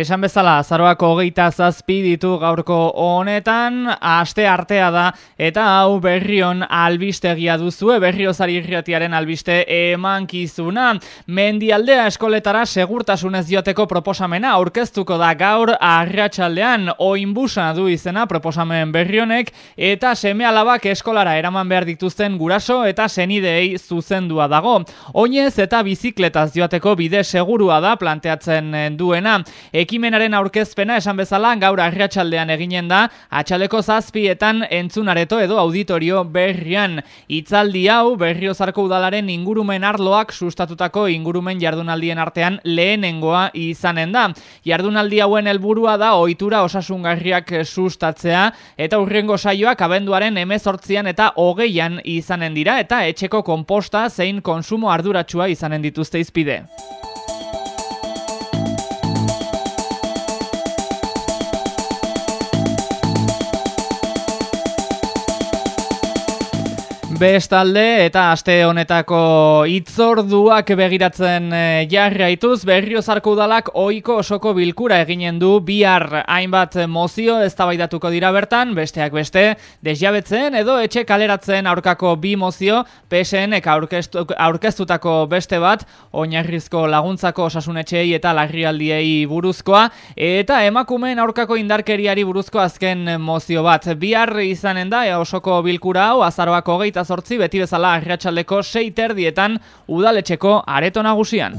Esan bezala, zaroako hogeita zazpi ditu gaurko honetan, aste artea da, eta hau berrion albistegia duzue, berriozari irriatiaren albiste emankizuna. Mendialdea eskoletara segurtasunez joateko proposamena aurkeztuko da gaur arratsaldean oinbusa du izena proposamen berrionek, eta seme alabak eskolara eraman behar dituzten guraso eta senideei zuzendua dago. Oinez eta bizikletaz joateko bide segurua da planteatzen duena ekimenaren aurkezpena esan bezala gaur arratsaldean eginen da atxaleko zazpietan entzunareto edo auditorio berrian. Itzaldi hau berriozarko udalaren ingurumen arloak sustatutako ingurumen jardunaldien artean lehenengoa izanen da. Jardunaldi hauen helburua da ohitura osasungarriak sustatzea eta urrengo saioak abenduaren emezortzian eta hogeian izanen dira eta etxeko konposta zein konsumo arduratsua izanen dituzte izpide. Bestalde eta aste honetako itzorduak begiratzen e, jarraituz berriozarko udalak ohiko osoko bilkura eginen du bihar. Hainbat mozio eztabaidatuko dira bertan besteak beste desjabetzen edo etxe kaleratzen aurkako bi mozio PSN aurkeztu, aurkeztutako beste bat oinarrizko laguntzako osasunetxeei eta larrialdiei buruzkoa eta emakumeen aurkako indarkeriari buruzko azken mozio bat. Bihar izanen da osoko bilkura hau azaroako geita sortzi beti bezala arratsaldeko sei terdietan udaletxeko areto nagusian.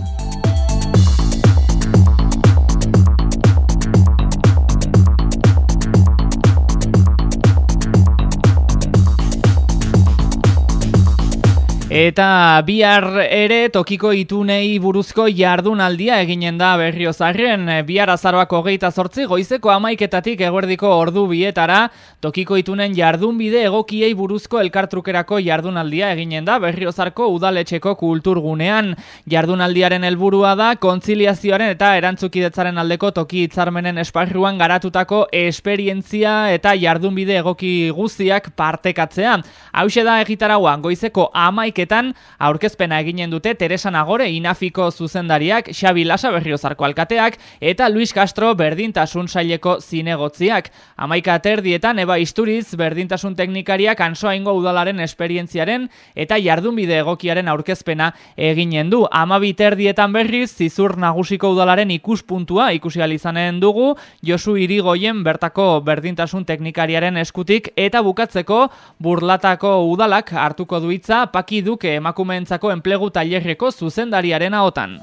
Eta bihar ere tokiko itunei buruzko jardunaldia eginen da berriozarren. Bihar azaroako geita sortzi goizeko amaiketatik eguerdiko ordu bietara tokiko itunen jardunbide egokiei buruzko elkartrukerako jardunaldia eginen da berriozarko udaletxeko kulturgunean. Jardunaldiaren helburua da kontziliazioaren eta erantzukidetzaren aldeko toki hitzarmenen esparruan garatutako esperientzia eta jardunbide egoki guztiak partekatzea. Hau da egitarauan goizeko amaik amaiketan aurkezpena eginen dute Teresa Nagore inafiko zuzendariak, Xabi Lasa berriozarko alkateak eta Luis Castro berdintasun saileko zinegotziak. Amaika terdietan eba isturiz berdintasun teknikariak ansoa ingo udalaren esperientziaren eta jardunbide egokiaren aurkezpena eginen du. Amabi terdietan berriz zizur nagusiko udalaren ikuspuntua ikusi izanen dugu Josu Irigoien bertako berdintasun teknikariaren eskutik eta bukatzeko burlatako udalak hartuko duitza paki duke emakumeentzako enplegu tailerreko zuzendariaren ahotan.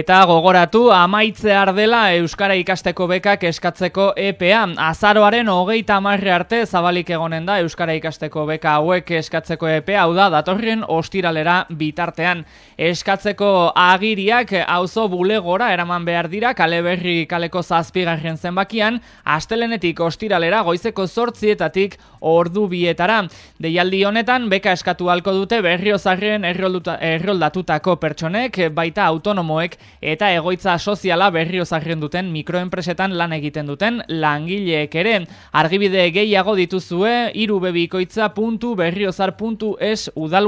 Eta gogoratu amaitzear dela Euskara ikasteko bekak eskatzeko EPA. Azaroaren hogeita amarre arte zabalik egonen da Euskara ikasteko beka hauek eskatzeko EPA. Hau da, datorren ostiralera bitartean. Eskatzeko agiriak auzo bulegora eraman behar dira kale berri kaleko zazpigarren zenbakian, astelenetik ostiralera goizeko zortzietatik ordu bietara. Deialdi honetan, beka eskatu halko dute berriozarren erroldatutako pertsonek, baita autonomoek eta egoitza soziala berrio zarren duten mikroenpresetan lan egiten duten langileek ere. Argibide gehiago dituzue irubebikoitza.berriozar.es udal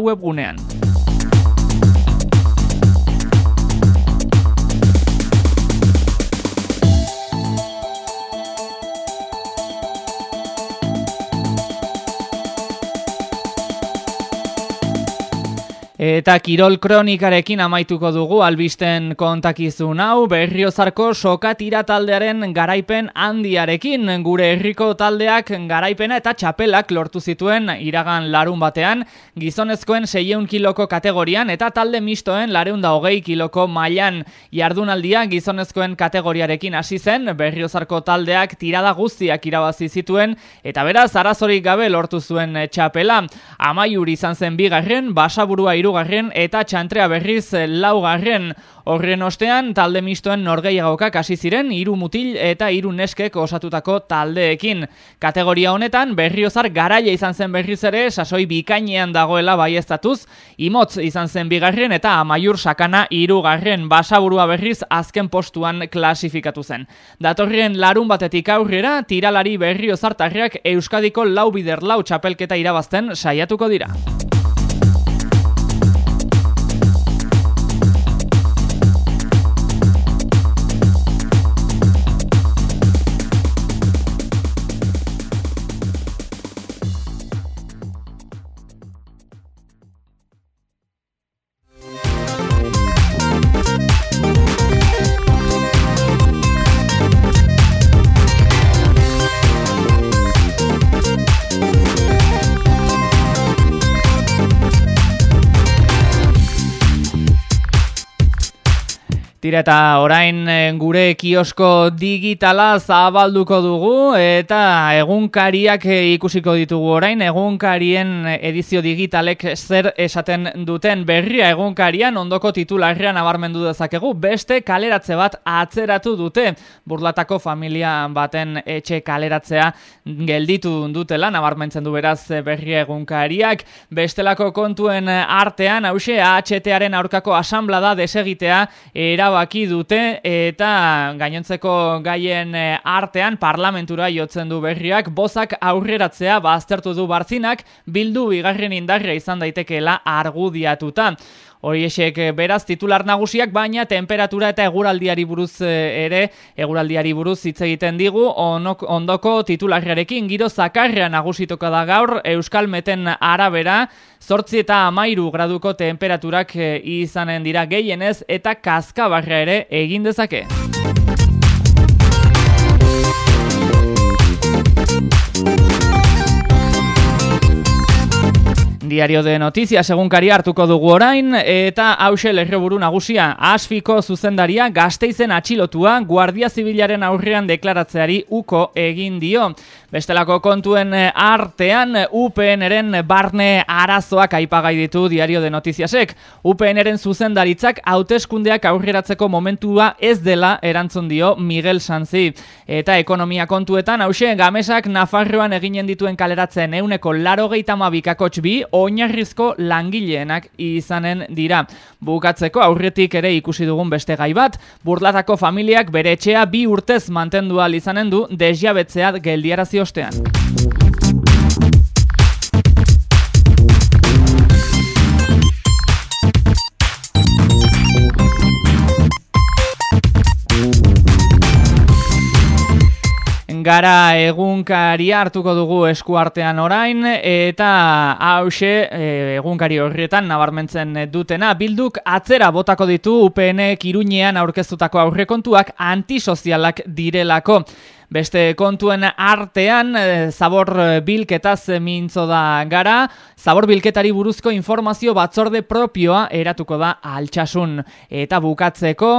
Eta Kirol Kronikarekin amaituko dugu albisten kontakizun hau berriozarko sokatira taldearen garaipen handiarekin. Gure herriko taldeak garaipena eta txapelak lortu zituen iragan larun batean gizonezkoen 600 kiloko kategorian eta talde mistoen lareunda hogei kiloko mailan. Jardunaldia gizonezkoen kategoriarekin hasi zen berriozarko taldeak tirada guztiak irabazi zituen eta beraz arazorik gabe lortu zuen txapela. Amaiur izan zen bigarren basaburua iru irugarren eta txantrea berriz laugarren. Horren ostean, talde mistoen norgeiagokak hasi ziren hiru mutil eta hiru neskek osatutako taldeekin. Kategoria honetan, berriozar garaia izan zen berriz ere, sasoi bikainean dagoela baieztatuz, imotz izan zen bigarren eta amaiur sakana irugarren basaburua berriz azken postuan klasifikatu zen. Datorrien larun batetik aurrera, tiralari berriozartarriak Euskadiko lau bider lau txapelketa irabazten saiatuko dira. Tira eta orain eh, gure kiosko digitala zabalduko dugu eta egunkariak eh, ikusiko ditugu orain. Egunkarien edizio digitalek zer esaten duten berria egunkarian ondoko titularrean nabarmendu dezakegu. Beste kaleratze bat atzeratu dute. Burlatako familia baten etxe kaleratzea gelditu dutela nabarmentzen du beraz berria egunkariak. Bestelako kontuen artean hause AHTaren aurkako asamblada desegitea era erabaki dute eta gainontzeko gaien eh, artean parlamentura jotzen du berriak. Bozak aurreratzea baztertu du barzinak bildu bigarren indarria izan daitekeela argudiatuta. Horiexek eh, beraz titular nagusiak baina temperatura eta eguraldiari buruz eh, ere eguraldiari buruz hitz egiten digu. Onok, ondoko titularrearekin giro zakarrea nagusituko da gaur. Euskal Meten arabera zortzi eta amairu graduko temperaturak izanen dira gehienez eta kaskabarra ere egin dezake. Diario de Noticias egunkari hartuko dugu orain eta hause lerreburu nagusia Asfiko zuzendaria gazteizen atxilotua Guardia Zibilaren aurrean deklaratzeari uko egin dio. Bestelako kontuen artean UPNren barne arazoak aipagai ditu Diario de Noticiasek. UPNren zuzendaritzak hauteskundeak aurreratzeko momentua ez dela erantzun dio Miguel Sanzi. Eta ekonomia kontuetan hause gamesak Nafarroan eginen dituen kaleratzen euneko laro geitamabikakotx bi oinarrizko langileenak izanen dira. Bukatzeko aurretik ere ikusi dugun beste gai bat, burlatako familiak bere etxea bi urtez mantendu izanen du desjabetzea geldiarazi ostean. Gara egunkari hartuko dugu eskuartean orain eta hause e, egunkari horrietan nabarmentzen dutena bilduk atzera botako ditu UPN Iruñean aurkeztutako aurrekontuak antisozialak direlako. Beste kontuen artean, e, zabor bilketaz mintzo da gara, zabor bilketari buruzko informazio batzorde propioa eratuko da altxasun. Eta bukatzeko,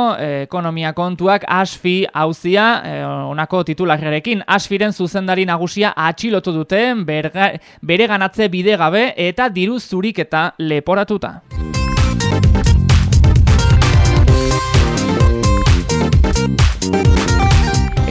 ekonomia kontuak asfi hauzia, e, onako titularrerekin, asfiren zuzendari nagusia atxilotu dute, bere ganatze bide gabe eta diru zurik eta leporatuta.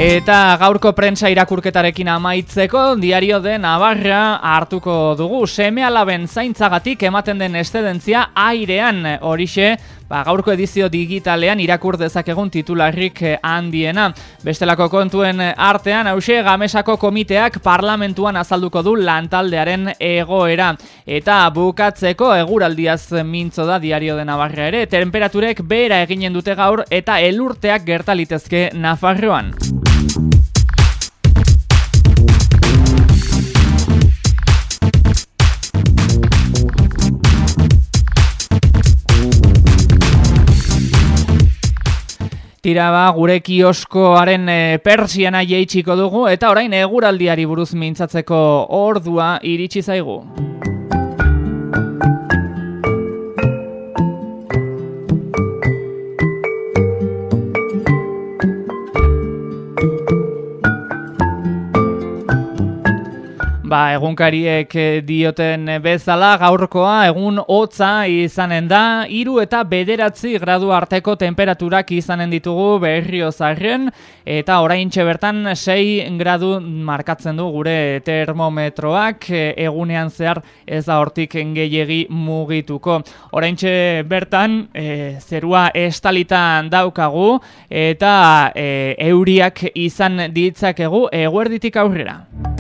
Eta gaurko prentsa irakurketarekin amaitzeko diario de Navarra hartuko dugu. Seme alaben zaintzagatik ematen den estedentzia airean horixe ba, gaurko edizio digitalean irakur dezakegun titularrik handiena. Bestelako kontuen artean, hause gamesako komiteak parlamentuan azalduko du lantaldearen egoera. Eta bukatzeko eguraldiaz mintzo da diario de Navarra ere, temperaturek bera eginen dute gaur eta elurteak gertalitezke Nafarroan. Tira ba, gure kioskoaren e, persiana jeitxiko dugu eta orain eguraldiari buruz mintzatzeko ordua iritsi zaigu. Ba, egunkariek dioten bezala gaurkoa egun hotza izanen da, hiru eta bederatzi gradu arteko temperaturak izanen ditugu berrio zarren, eta orain bertan 6 gradu markatzen du gure termometroak egunean zehar ez da hortik gehiegi mugituko. Orain bertan e, zerua estalitan daukagu eta e, euriak izan ditzakegu eguerditik aurrera.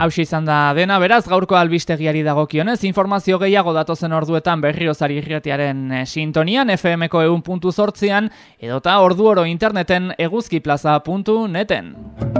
Hau izan da dena, beraz, gaurko albistegiari dagokionez, informazio gehiago datozen orduetan berriozari irretiaren eh, sintonian, FMko egun puntu sortzian, edota ordu oro interneten eguzkiplaza.neten.